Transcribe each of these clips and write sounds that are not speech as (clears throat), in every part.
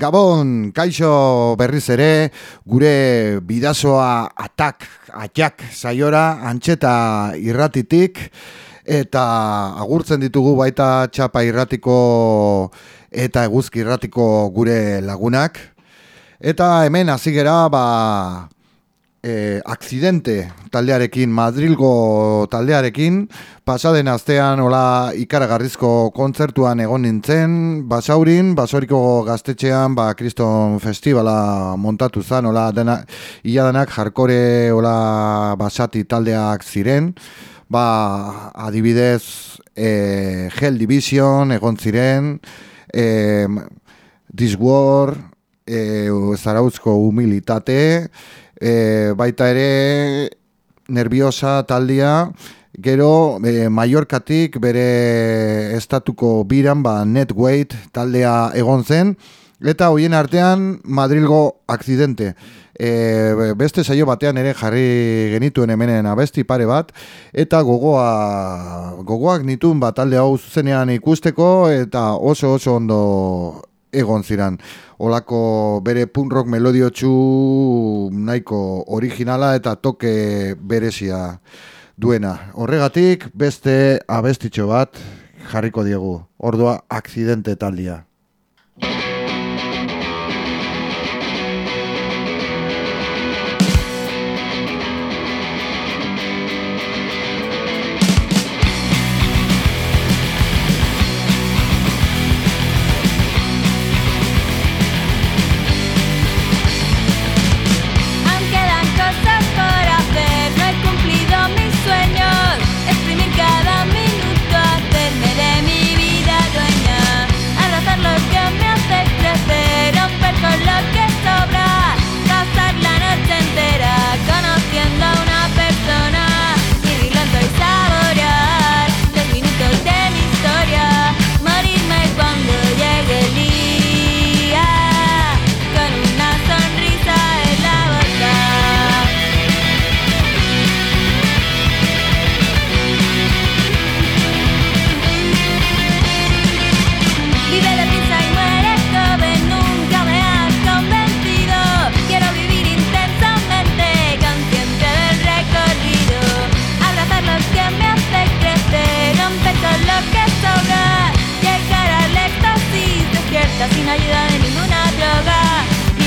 Gabon, kaixo berriz ere, gure bidazoa atak, atxak, saiora, antxeta irratitik, eta agurtzen ditugu baita txapa irratiko eta eguzki irratiko gure lagunak. Eta hemen hasi gera, ba, e, akzidente taldearekin, Madrilgo taldearekin, pasaden astean hola ikaragarrizko kontzertuan egon nintzen, basaurin, basoriko gaztetxean, ba, kriston festivala montatu zan, hola, dena, iadanak jarkore hola basati taldeak ziren, ba, adibidez, e, Hell Division egon ziren, e, This War, e, Zarautzko humilitate, e, baita ere nerviosa taldia, gero e, Mallorcatik bere estatuko biran, ba, Netweight taldea egon zen, eta hoien artean Madrilgo akzidente. E, beste saio batean ere jarri genituen hemenen abesti pare bat, eta gogoa, gogoak nituen bat talde hau zuzenean ikusteko, eta oso oso ondo egon ziran. Olako bere punk rock melodiotxu nahiko originala eta toke berezia duena. Horregatik beste abestitxo bat jarriko diegu. Ordua akzidente taldia.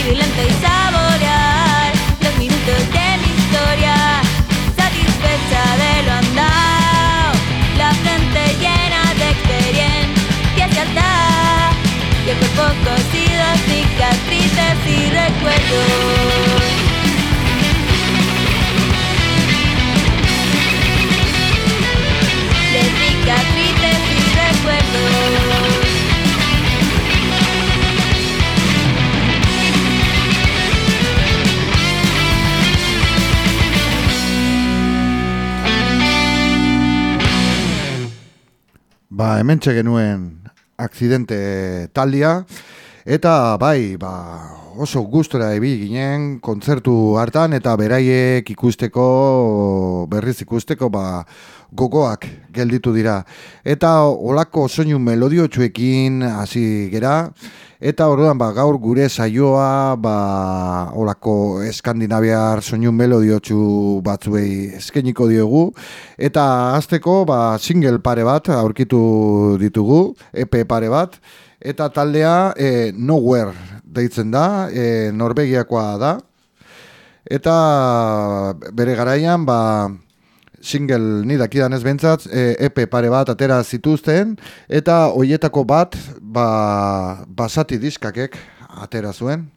vivir lento y saborear los minutos de mi historia, satisfecha de lo andado, la frente llena de experiencia ya está, y el cuerpo cosido, cicatrices y recuerdos. Hementxe genuen akzidente taldia, eta bai, ba, oso gustora ebi ginen kontzertu hartan, eta beraiek ikusteko, berriz ikusteko, ba, gogoak gelditu dira. Eta olako soinu melodiotxuekin hasi gera, Eta orduan ba, gaur gure saioa ba, olako eskandinaviar soinu melodiotxu batzuei eskeniko diogu. Eta azteko ba, single pare bat aurkitu ditugu, EP pare bat. Eta taldea e, Nowhere deitzen da, e, Norvegiakoa da. Eta bere garaian ba, single ni dakidan ez bentsat, e, epe pare bat atera zituzten, eta hoietako bat, ba, basati diskakek atera zuen.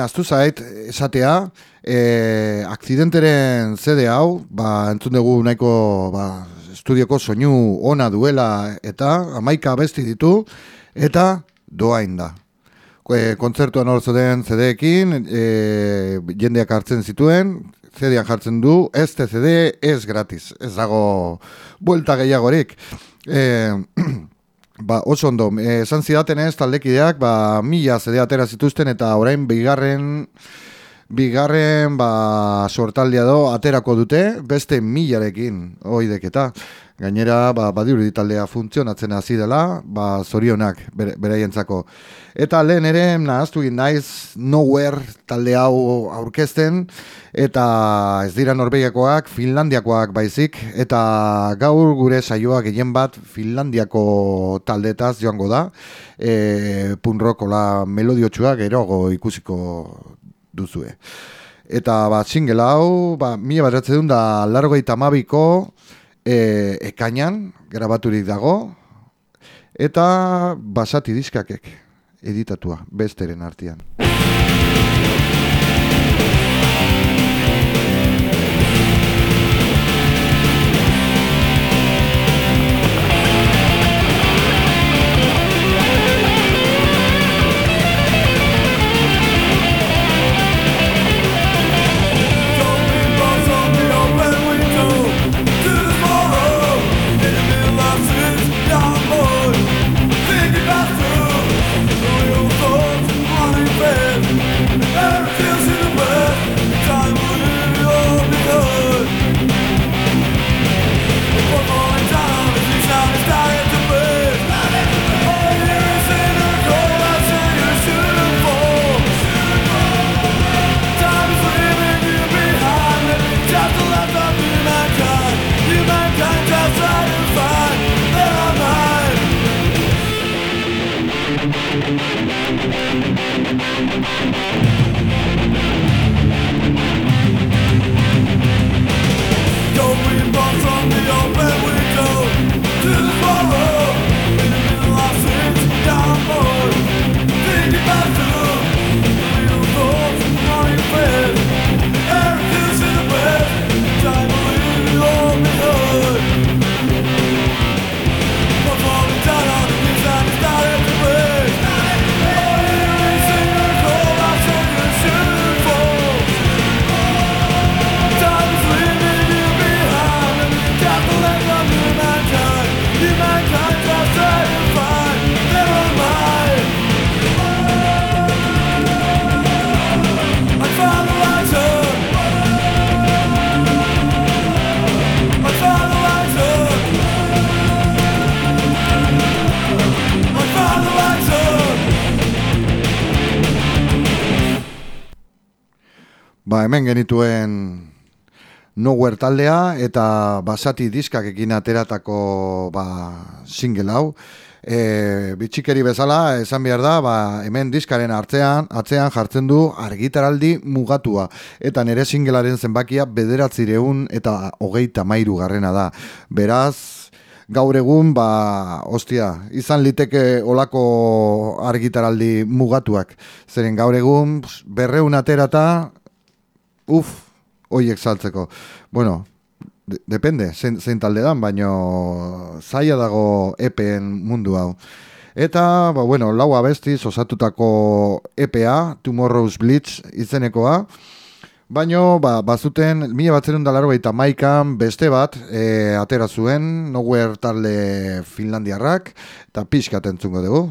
Aztu zait, esatea, e, akzidenteren zede hau, ba, entzun dugu nahiko ba, estudioko soinu ona duela eta amaika besti ditu eta doain da. E, kontzertuan hor den zedeekin, e, jendeak hartzen zituen, zedean jartzen du, ez CD ez gratis, ez dago buelta gehiagorik. E, (clears throat) ba, oso ondo, esan zidaten ez taldekideak, ba, mila zede atera zituzten eta orain bigarren bigarren ba, sortaldia do aterako dute, beste milarekin oideketa. Gainera, ba, badiru taldea funtzionatzen hasi dela, ba, zorionak beraientzako. Eta lehen ere, nahaztu naiz, nowhere talde hau aurkezten, eta ez dira norbegiakoak, finlandiakoak baizik, eta gaur gure saioa gehien bat finlandiako taldetaz joango da, e, punrokola melodiotxua gerogo ikusiko duzue. Eta ba, single hau, ba, mila bat da, largo eta mabiko, e, ekainan, grabaturik dago, eta basati diskakek editatua, besteren artian. Genituen Nowhere taldea eta basati diskak egin ateratako ba, single hau. E, bitxikeri bezala, esan behar da, ba, hemen diskaren artean, atzean jartzen du argitaraldi mugatua. Eta nere singlearen zenbakia bederatzireun eta hogeita mairu garrena da. Beraz, gaur egun, ba, ostia, izan liteke olako argitaraldi mugatuak. Zeren gaur egun, berreun aterata, uf, oiek saltzeko. Bueno, depende, zein, zein talde baino zaila dago EPen mundu hau. Eta, ba, bueno, lau abestiz osatutako EPA, Tomorrow's Blitz izenekoa, Baino, ba, bazuten, mila bat zerun dalaro eta maikan beste bat e, atera zuen, nowhere talde finlandiarrak, eta pixka tentzungo dugu.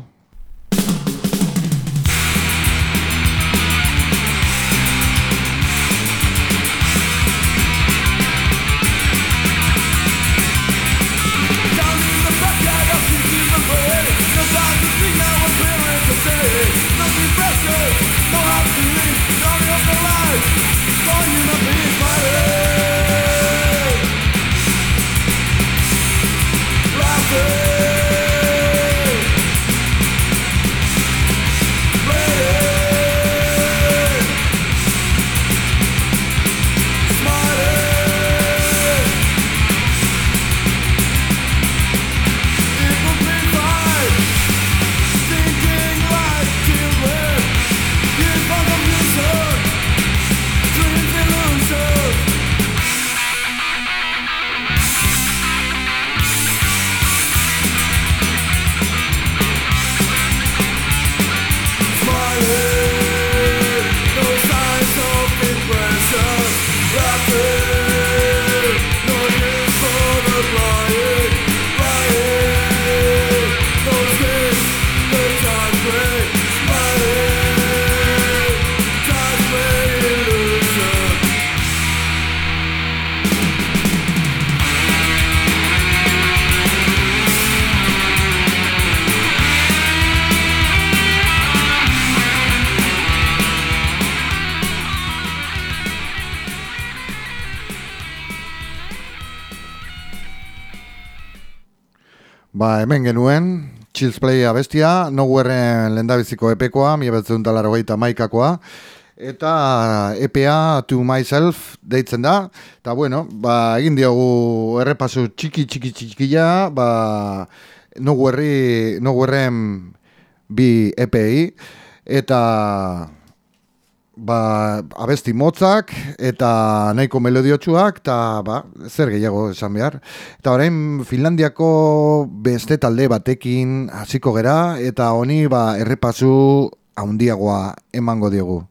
Hemen genuen, Chills Play abestia, Nowhereen lendabiziko epekoa, mi abetzen talaro maikakoa, eta EPA To Myself deitzen da, eta bueno, ba, egin diogu errepasu txiki txiki txikia, ba, Nowhereen bi EPI, eta ba, abesti motzak eta nahiko melodiotsuak eta ba, zer gehiago esan behar. Eta orain Finlandiako beste talde batekin hasiko gera eta honi ba, errepasu handiagoa emango diogu.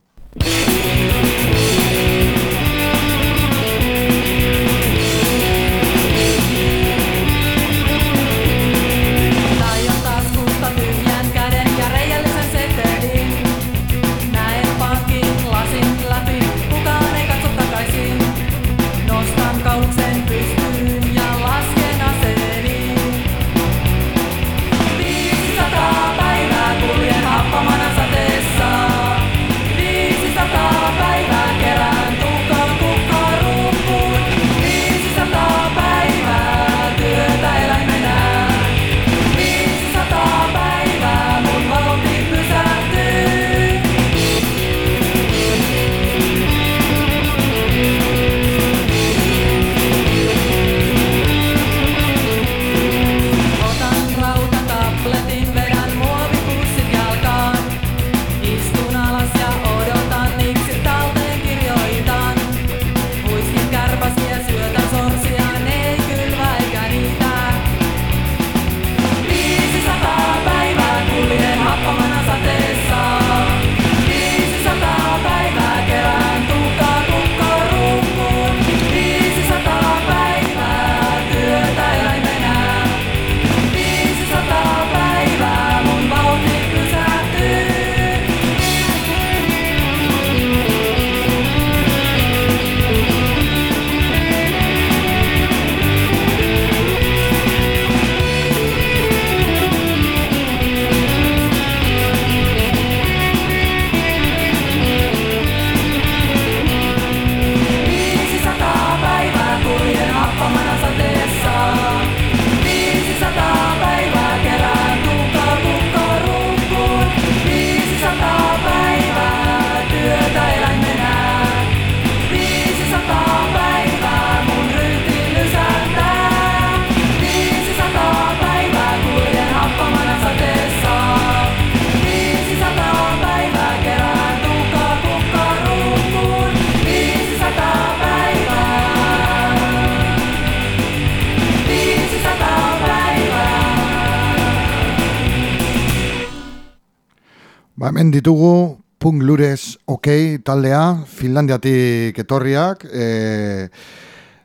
Hemen ditugu Punk Lures OK taldea, Finlandiatik etorriak, e,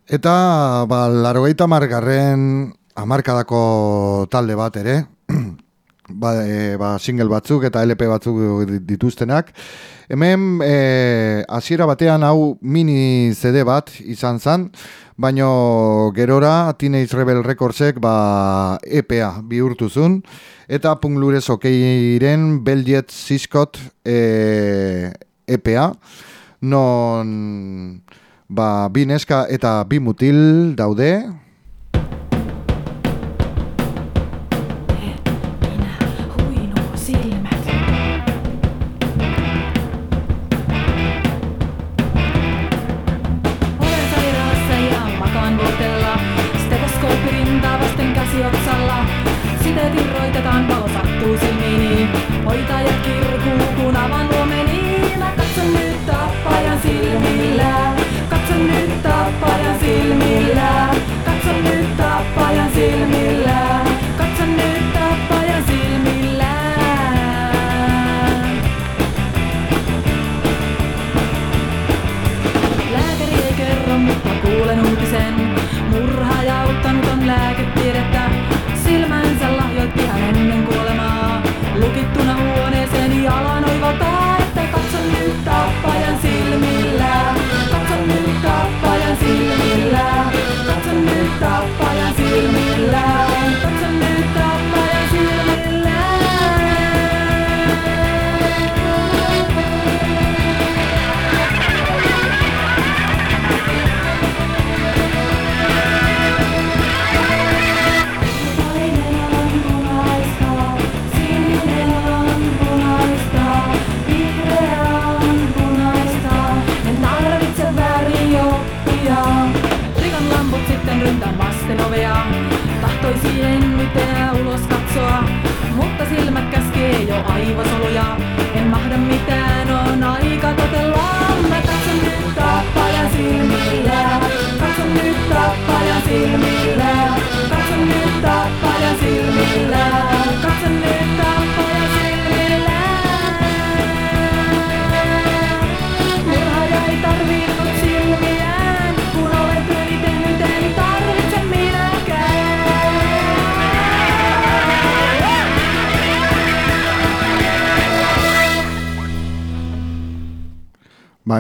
eta ba, laro margarren amarkadako talde bat ere, (clears throat) ba, e, ba, single batzuk eta LP batzuk dituztenak. Hemen e, hasiera batean hau mini CD bat izan zen, baino gerora Teenage Rebel Recordsek ba, EPA bihurtuzun, eta punglurez okeiren Beljet Siskot e, EPA, non ba, bi neska eta bi mutil daude,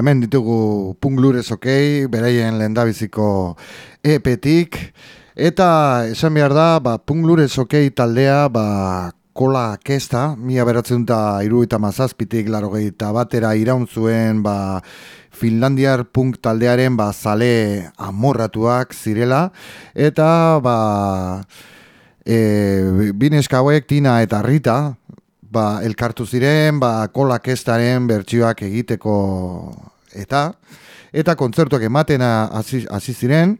hemen ditugu punglurez okei, beraien lehendabiziko epetik, eta esan behar da, ba, punglurez okei taldea, ba, kola kesta, mila beratzen da iru eta mazazpitik, laro batera iraun zuen, ba, Finlandiar punk taldearen ba, zale amorratuak zirela, eta ba, e, bineska Tina eta Rita, ba, elkartu ziren, ba, kolak estaren bertsioak egiteko eta eta kontzertuak ematen hasi ziren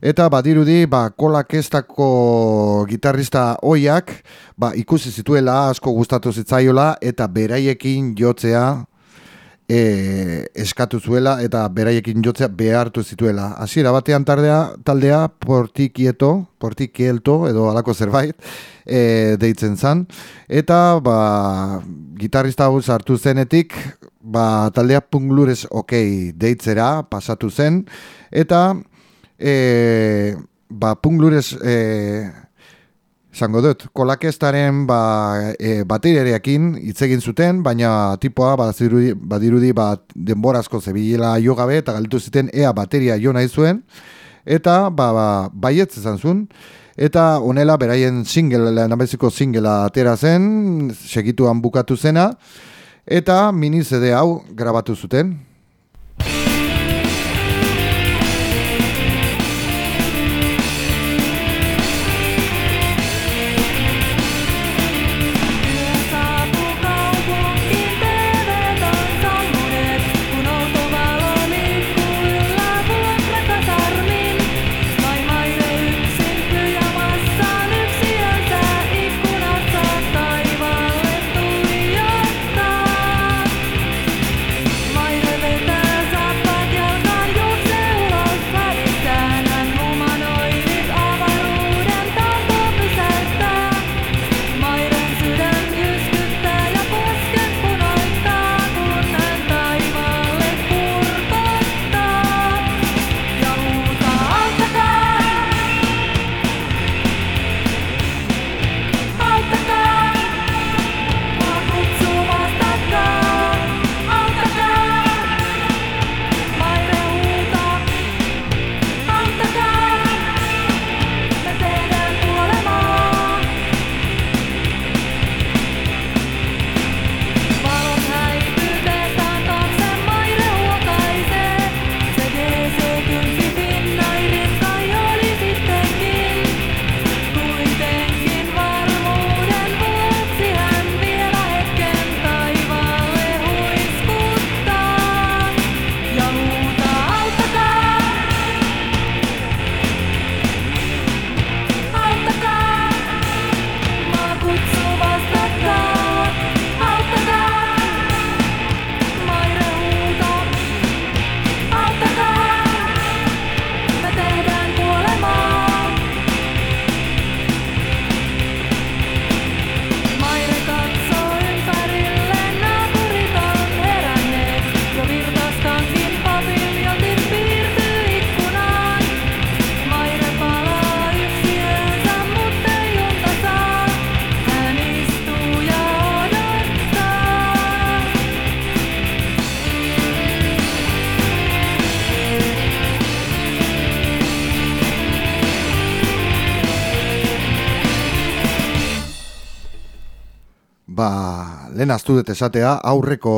eta badirudi ba kolak estako gitarrista oiak ba, ikusi zituela asko gustatu zitzaiola eta beraiekin jotzea e, eskatu zuela eta beraiekin jotzea behartu zituela. Hasiera batean tardea, taldea portikieto, portikielto edo alako zerbait e, deitzen zan. Eta ba, gitarrista hau sartu zenetik ba, taldea punglurez okei deitzera pasatu zen. Eta e, ba, punglurez... E, Zango dut, kolakestaren ba, e, bateriarekin hitz egin zuten, baina tipoa badirudi, badirudi ba, denborazko zebilela jo gabe eta galitu zuten ea bateria jo nahi zuen, eta ba, ba, baietz izan zuen, eta honela beraien single, nabeziko singela atera zen, segituan bukatu zena, eta mini CD hau grabatu zuten. Lehen aztu dut esatea, aurreko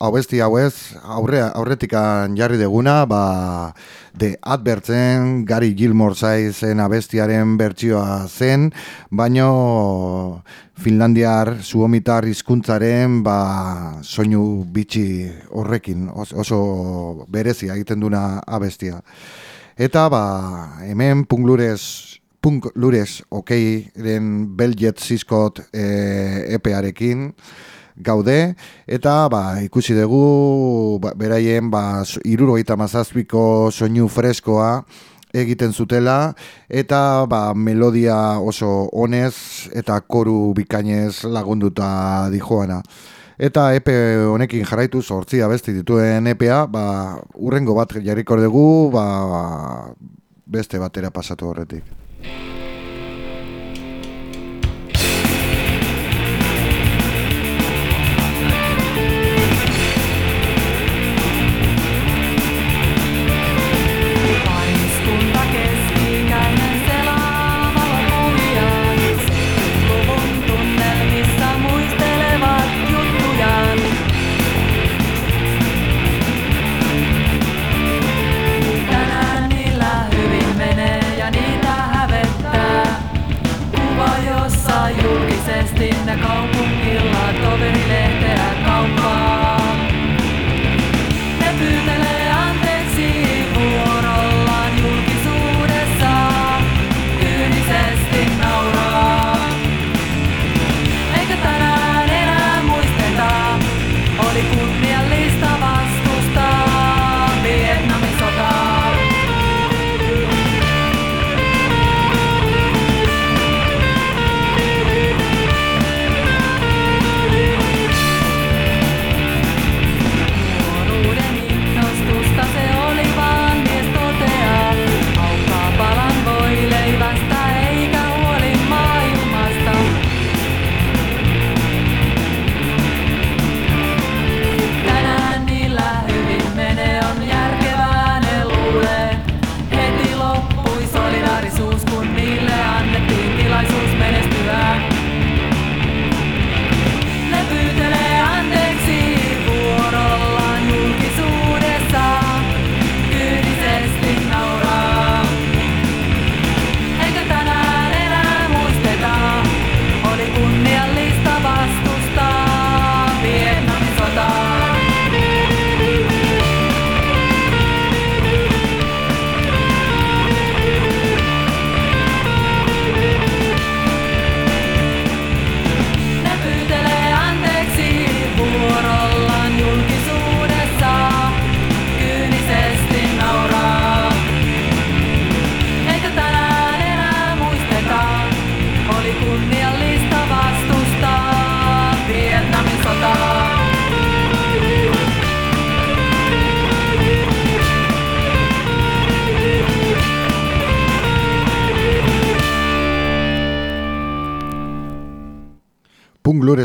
hauesti hauez, aurre, aurretikan jarri deguna, ba, de adbertzen, Gary Gilmore zaizen abestiaren bertsioa zen, baino Finlandiar suomitar hizkuntzaren ba, soinu bitxi horrekin, oso berezia egiten duna abestia. Eta ba, hemen punglurez punk lures okeiren Beljet Siskot e, epearekin gaude, eta ba, ikusi dugu ba, beraien ba, irurogeita mazazpiko soinu freskoa egiten zutela, eta ba, melodia oso honez eta koru bikainez lagunduta dijoana. Eta epe honekin jarraitu sortzia besti dituen epea, ba, urrengo bat jarriko dugu, ba, beste batera pasatu horretik. Thank you.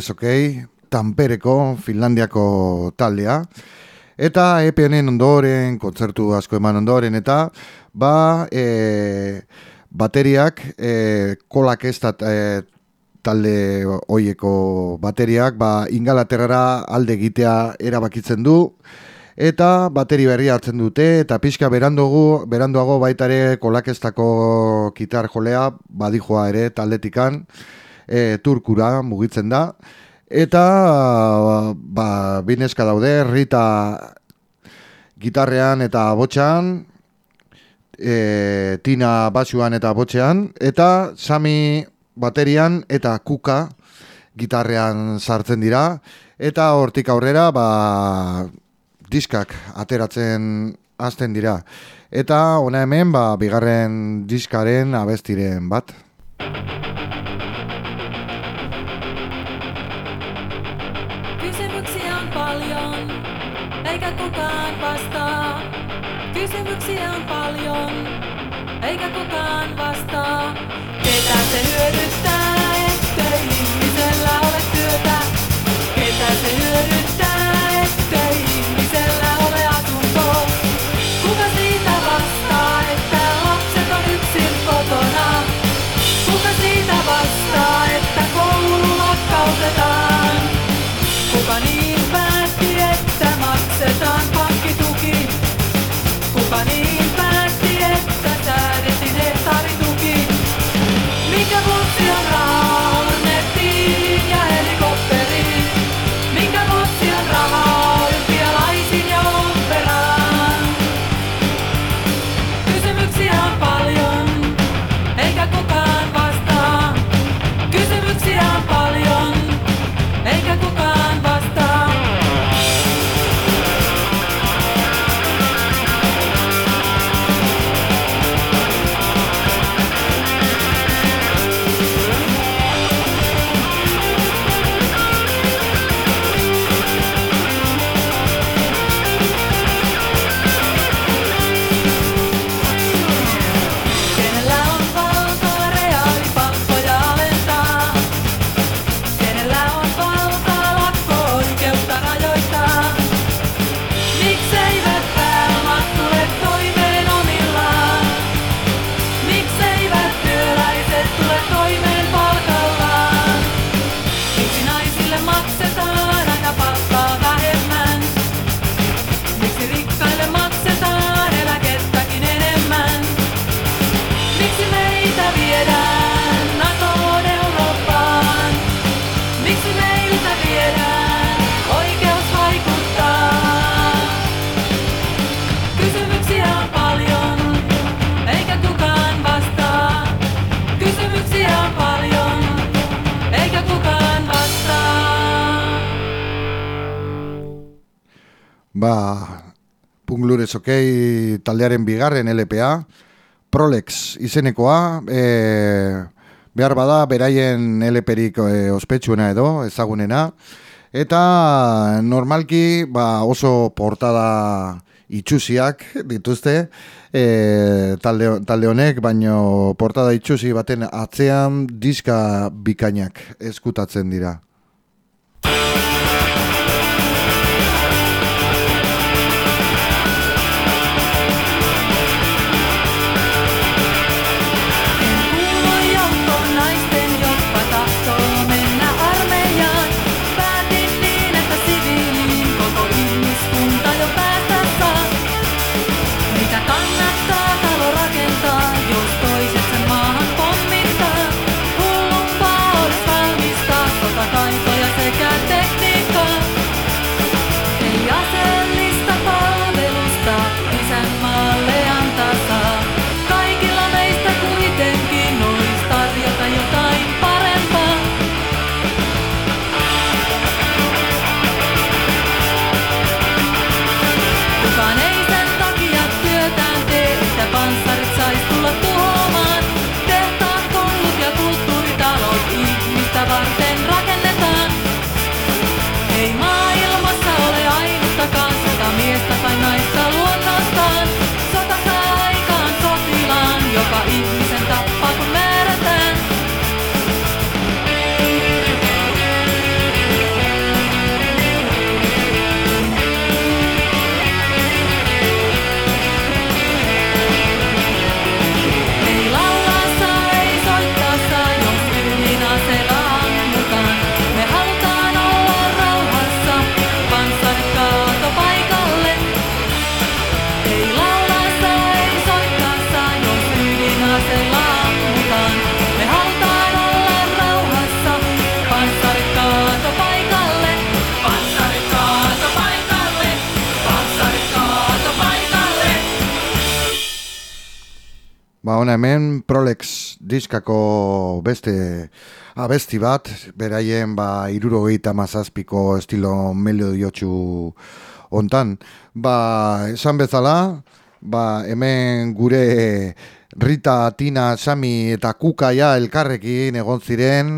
Lures, ok, Tampereko, Finlandiako taldea. Eta EPNen ondoren, kontzertu asko eman ondoren, eta ba, e, bateriak, e, kolak ez e, talde hoieko bateriak, ba, ingalaterrara alde egitea erabakitzen du, eta bateri berri hartzen dute, eta pixka berandugu, beranduago baitare kolakestako kitar jolea, badijoa ere taldetikan, e, turkura mugitzen da. Eta ba, bineska daude, Rita gitarrean eta botxan, e, Tina basuan eta botxean, eta Sami baterian eta Kuka gitarrean sartzen dira. Eta hortik aurrera, ba, diskak ateratzen hasten dira. Eta ona hemen, ba, bigarren diskaren abestiren bat. Okei taldearen bigarren LPA, Prolex izenekoa, e, behar bada, beraien LPrik e, ospetsuena edo, ezagunena, eta normalki ba, oso portada itxusiak dituzte, e, talde, talde honek, baino portada itxusi baten atzean diska bikainak eskutatzen dira. Diskako beste abesti bat, beraien ba irurogeita mazazpiko estilo melodiotxu ontan. Ba, esan bezala, ba, hemen gure Rita, Tina, Sami eta Kukaia elkarrekin egon ziren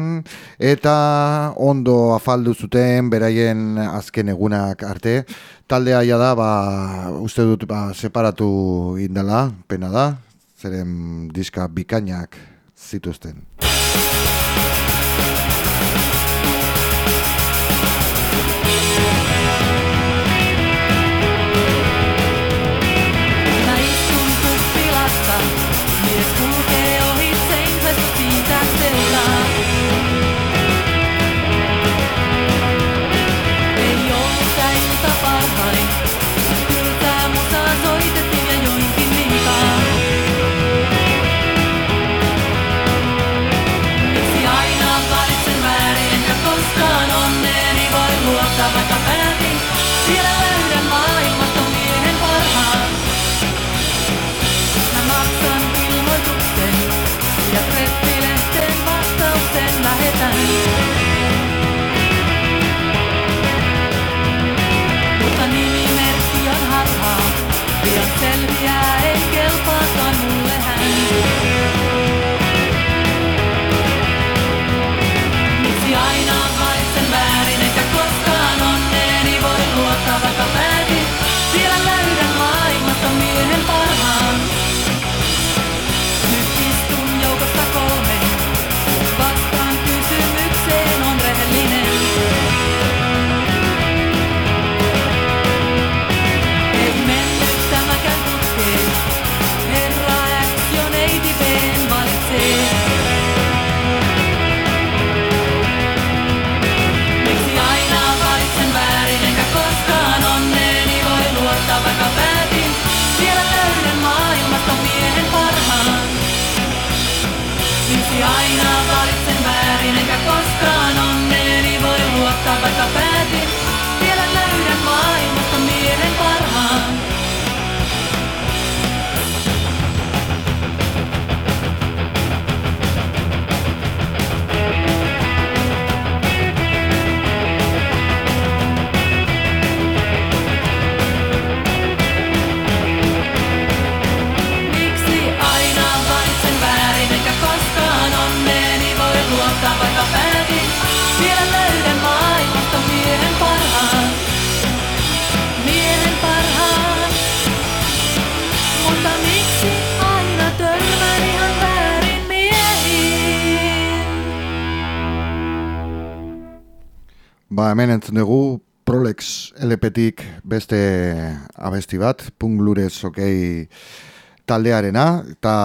eta ondo afaldu zuten beraien azken egunak arte. Taldea ja da, ba, uste dut ba, separatu indala, pena da, zeren diska bikainak zituzten. Hemen entzun dugu Prolex LPtik beste abesti bat, Punglurez okei taldearena, eta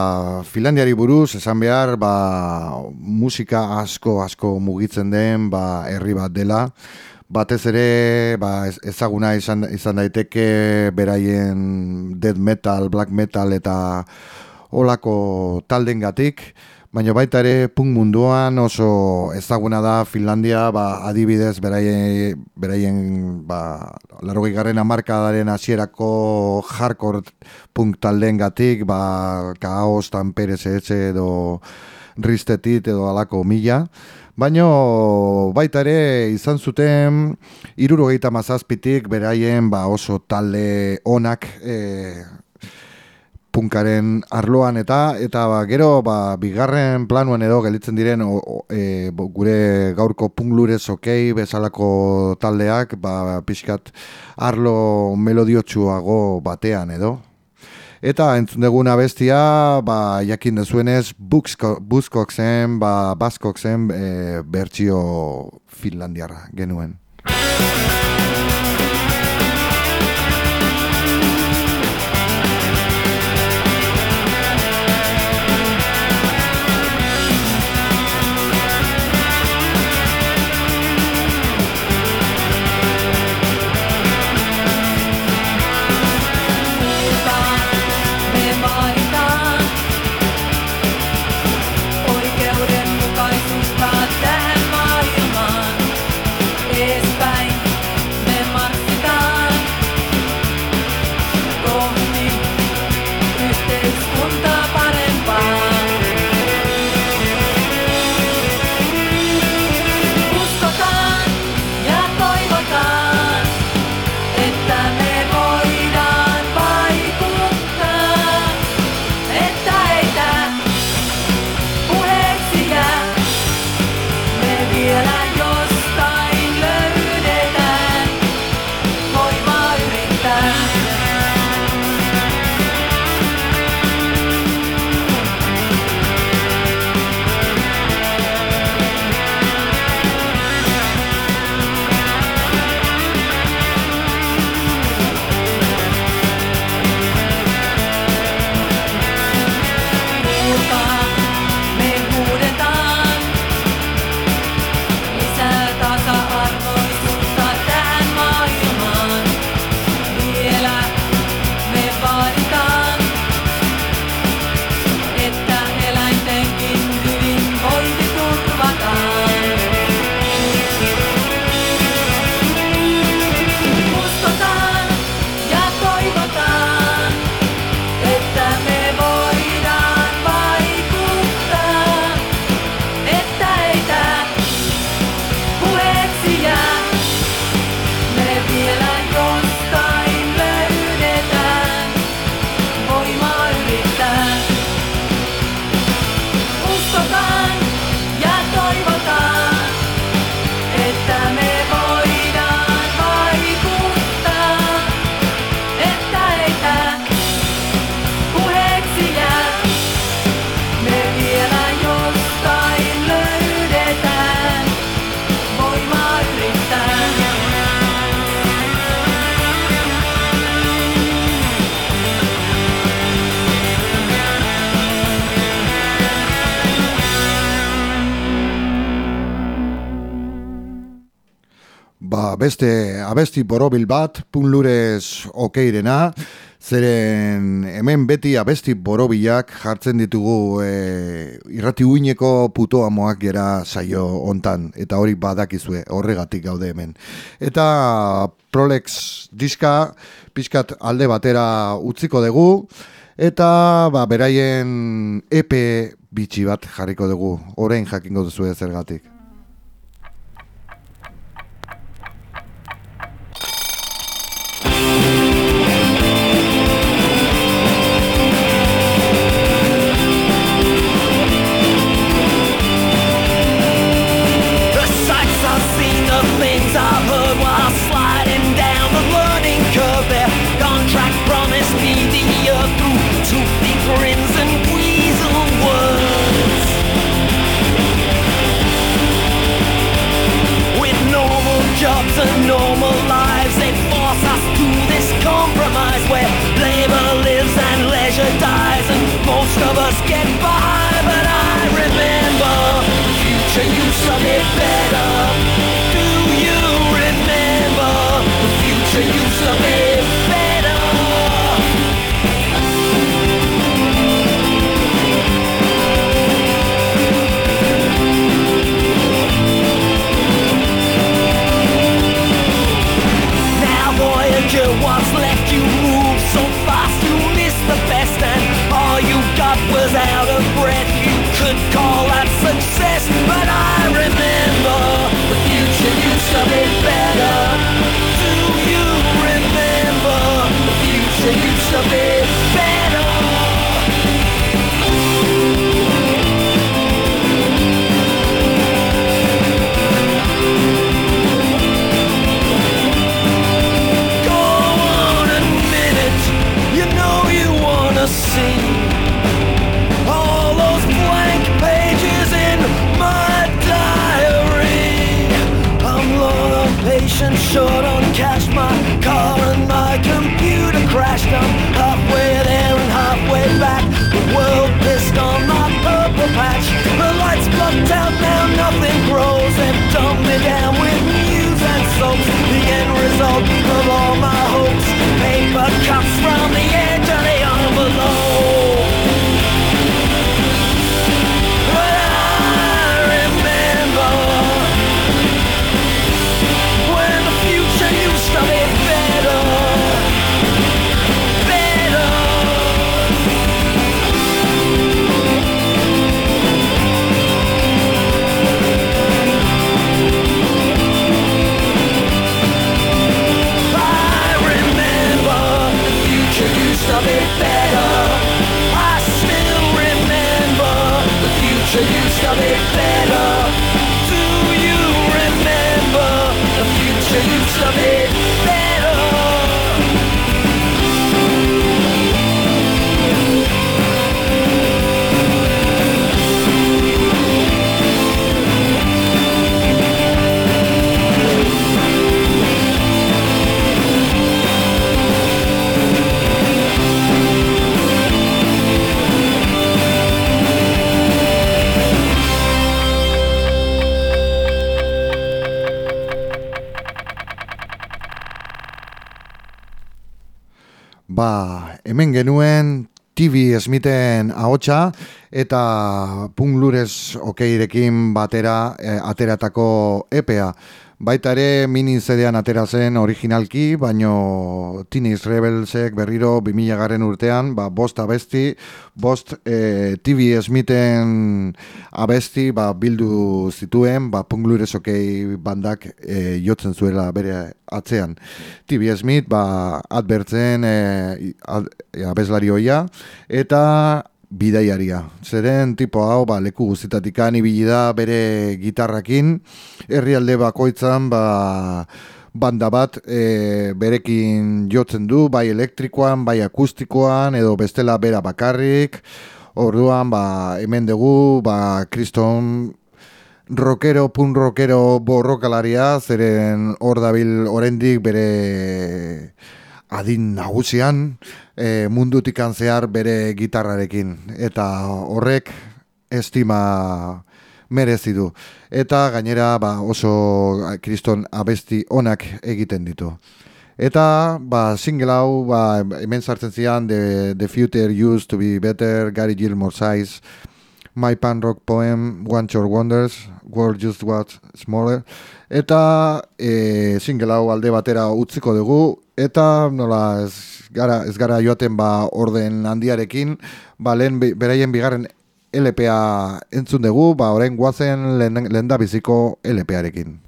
Finlandiari buruz, esan behar, ba, musika asko, asko mugitzen den, ba, herri bat dela, batez ere ba, ezaguna izan, izan daiteke beraien death metal, black metal eta olako taldengatik, Baina baita ere punk munduan oso ezaguna da Finlandia, ba, adibidez beraien, beraien ba, larrogei garren amarkadaren hasierako hardcore punk taldeen gatik, ba, kaos, tamperez edo ristetit edo alako mila. Baina baita ere izan zuten irurogeita mazazpitik beraien ba, oso talde onak e, punkaren arloan eta eta ba, gero ba, bigarren planuan edo gelitzen diren e, gure gaurko punglurez okei bezalako taldeak ba, pixkat arlo melodiotsuago batean edo Eta entzun duguna bestia, ba, jakin dezuenez, Buskok zen, ba, Baskok zen e, bertsio Finlandiarra genuen. Abesti borobil bat, punlurez okeirena, zeren hemen beti abesti borobilak jartzen ditugu e, irrati uineko puto amoak gera saio hontan eta hori badakizue horregatik gaude hemen. Eta Prolex diska pixkat alde batera utziko dugu, eta ba, beraien EP bitxi bat jarriko dugu, orain jakingo duzu zergatik. Don't down with news and songs. The end result of all future hemen genuen TV Smithen ahotsa eta punk lurez okeirekin batera eh, ateratako EPA. Baita ere mini zedean atera zen originalki, baino Teenage Rebelsek berriro 2000 garren urtean, ba, bost abesti, bost eh, TV Smithen abesti ba, bildu zituen, ba, punk lurez okei bandak eh, jotzen zuela bere atzean. TV Smith, ba, adbertzen eh, ad, abeslari hoia, eta bidaiaria. Zeren tipo hau, ba, leku guztitatik ibili da bere gitarrakin, herrialde bakoitzan, ba, banda bat e, berekin jotzen du, bai elektrikoan, bai akustikoan, edo bestela bera bakarrik, orduan, ba, hemen dugu, ba, kriston rockero, pun rockero borrokalaria, zeren hor dabil oraindik bere adin nagusian e, mundutik zehar bere gitarrarekin. Eta horrek estima merezi du. Eta gainera ba, oso kriston abesti onak egiten ditu. Eta ba, single hau ba, hemen sartzen zian the, the future used to be better Gary Gilmore size My Pan Rock Poem, One Short Wonders, World Just What Smaller, eta e, single hau alde batera utziko dugu, eta nola ez gara, ez gara joaten ba orden handiarekin, ba lehen beraien bigarren LPA entzun dugu, ba orain guazen lehen, lehen da biziko LParekin.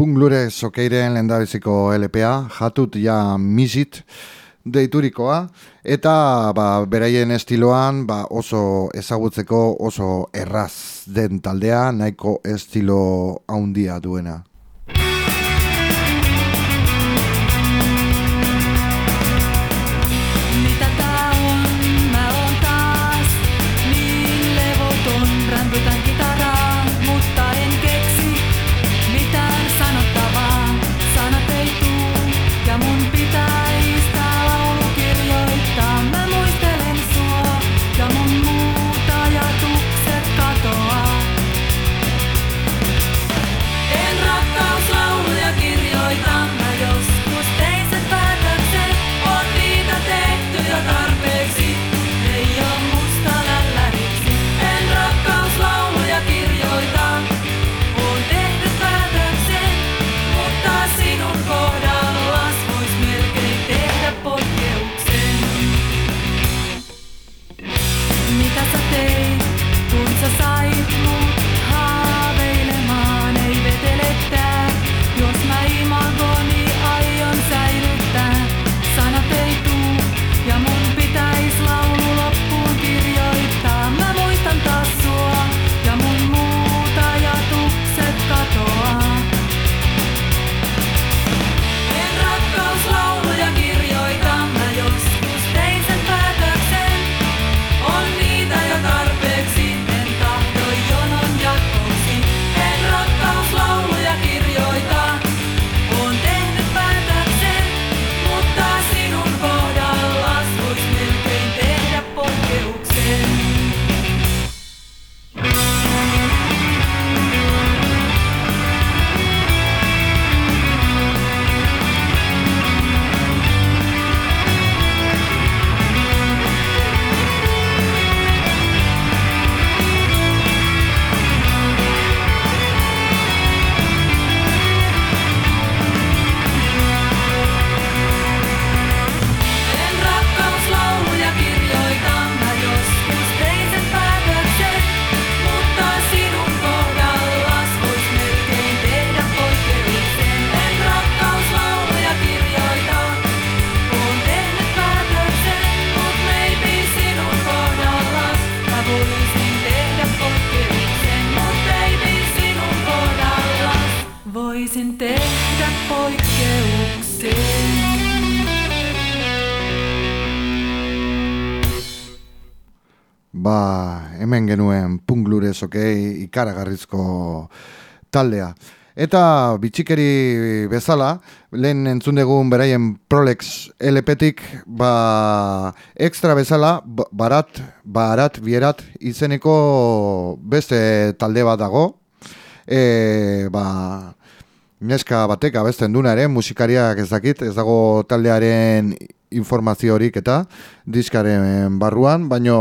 Punglure Zokeiren lendabeziko LPA, Jatut ja Mizit deiturikoa, eta ba, beraien estiloan ba, oso ezagutzeko oso erraz den taldea, nahiko estilo haundia duena. soke ikaragarrizko taldea. Eta bitxikeri bezala, lehen entzun dugun beraien Prolex LPtik, ba, ekstra bezala, ba, barat, barat, bierat izeneko beste talde bat dago, e, ba, Neska batek abesten duna ere, musikariak ez dakit, ez dago taldearen informazio horik eta diskaren barruan, baino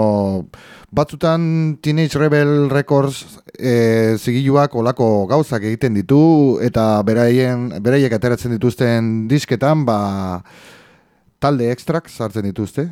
batzutan Teenage Rebel Records e, zigiluak olako gauzak egiten ditu eta beraien, beraiek ateratzen dituzten disketan ba, talde ekstrak sartzen dituzte.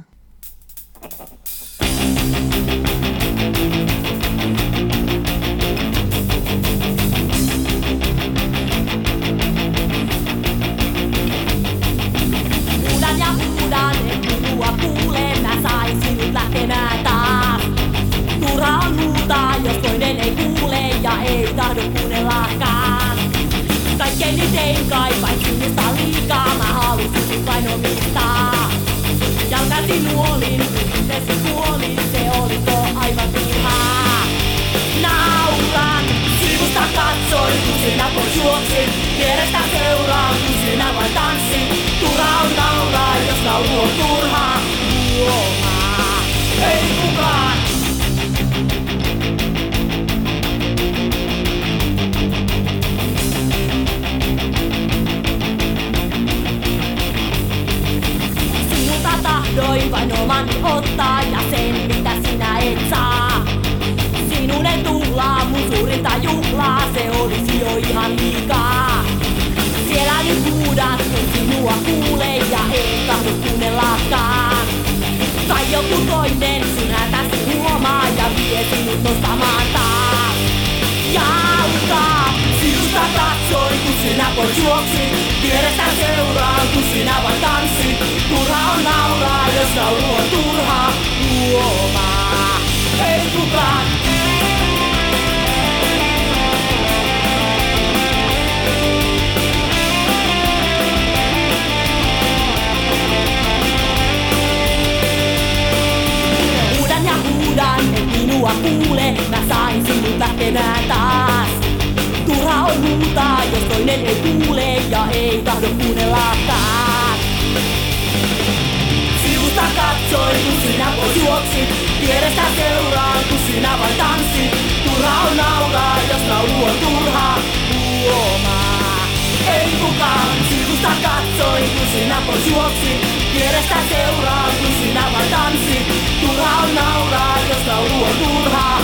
Vierestä seuraan, kun sinä vain tanssit. Turha on nauraa, jos nauru on turha, huomaa. Ei kukaan sivusta katsoi, kun sinä pois juoksit, vierestä seuraan, kun sinä vain tanssit. Turha on nauraa, jos nauru on turha,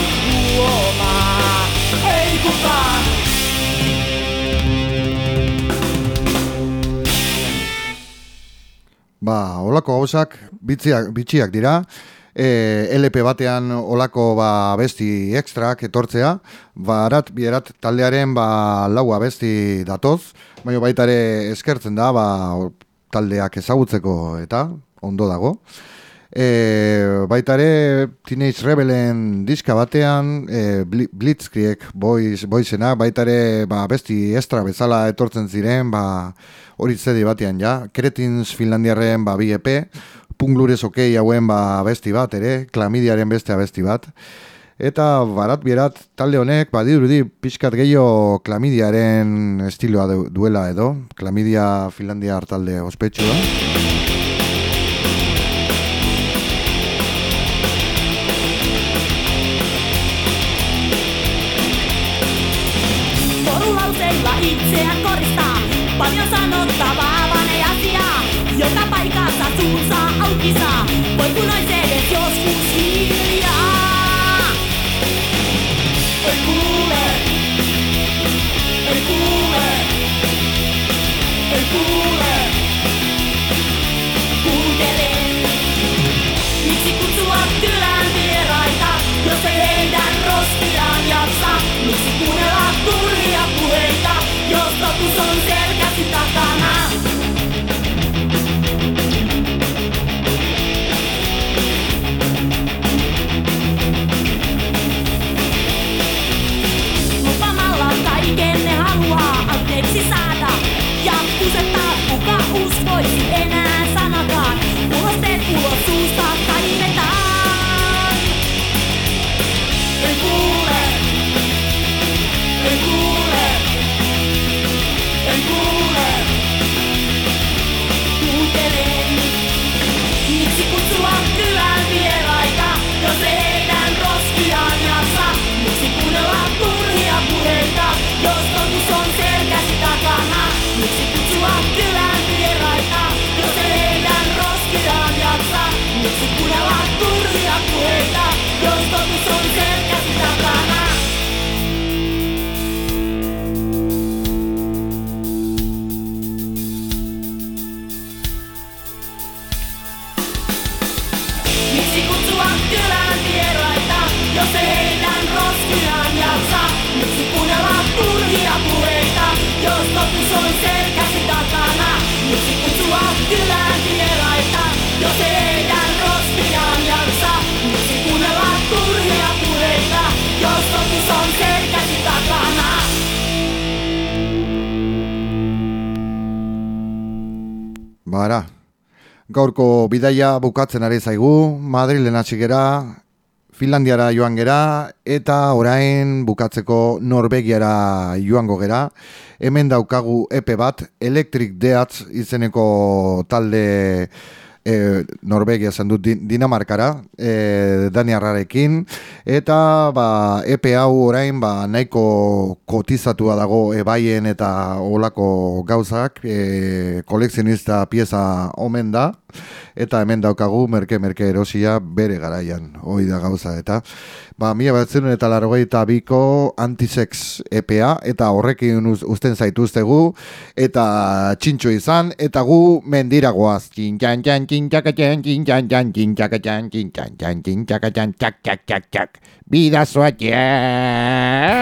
huomaa. Ei kukaan Ba, olako gauzak bitziak, bitxiak dira, e, LP batean olako ba, besti ekstrak etortzea, ba, arat, bierat taldearen ba, lau abesti datoz, baina baita ere eskertzen da, ba, taldeak ezagutzeko eta ondo dago. E, baita ere Teenage Rebelen diska batean e, Bli- Blitzkrieg boiz, boizena, baita ere ba, besti estra bezala etortzen ziren ba, hori zedi batean ja Kretins Finlandiarren ba, bi EP Punglures okei hauen ba, besti bat ere Klamidiaren beste abesti bat Eta barat bierat talde honek badirudi pixkat gehiago klamidiaren estiloa du- duela edo Klamidia Finlandiar talde ospetsua. Bidaia bukatzen ari zaigu, Madrilen hasi gera, Finlandiara joan gera, eta orain bukatzeko Norvegiara joango gera. Hemen daukagu epe bat, Electric Deats izeneko talde e, Norvegia zen dut Din- Dinamarkara, e, Daniarrarekin, eta ba, epe hau orain ba, nahiko kotizatua dago ebaien eta olako gauzak, e, kolekzionista pieza omen da, eta hemen daukagu merke-merke erosia bere garaian, hoi da gauza, eta ba, mila batzen eta largoita biko antisex EPA, eta horrekin uz, uzten zaituztegu, eta txintxo izan, eta gu mendiragoaz. Txintxan, txan, txintxakatxan, txintxan, txan, txintxakatxan, txintxan, txan, txintxakatxan, txak, txak, txak, txak. Bidazoa, txak!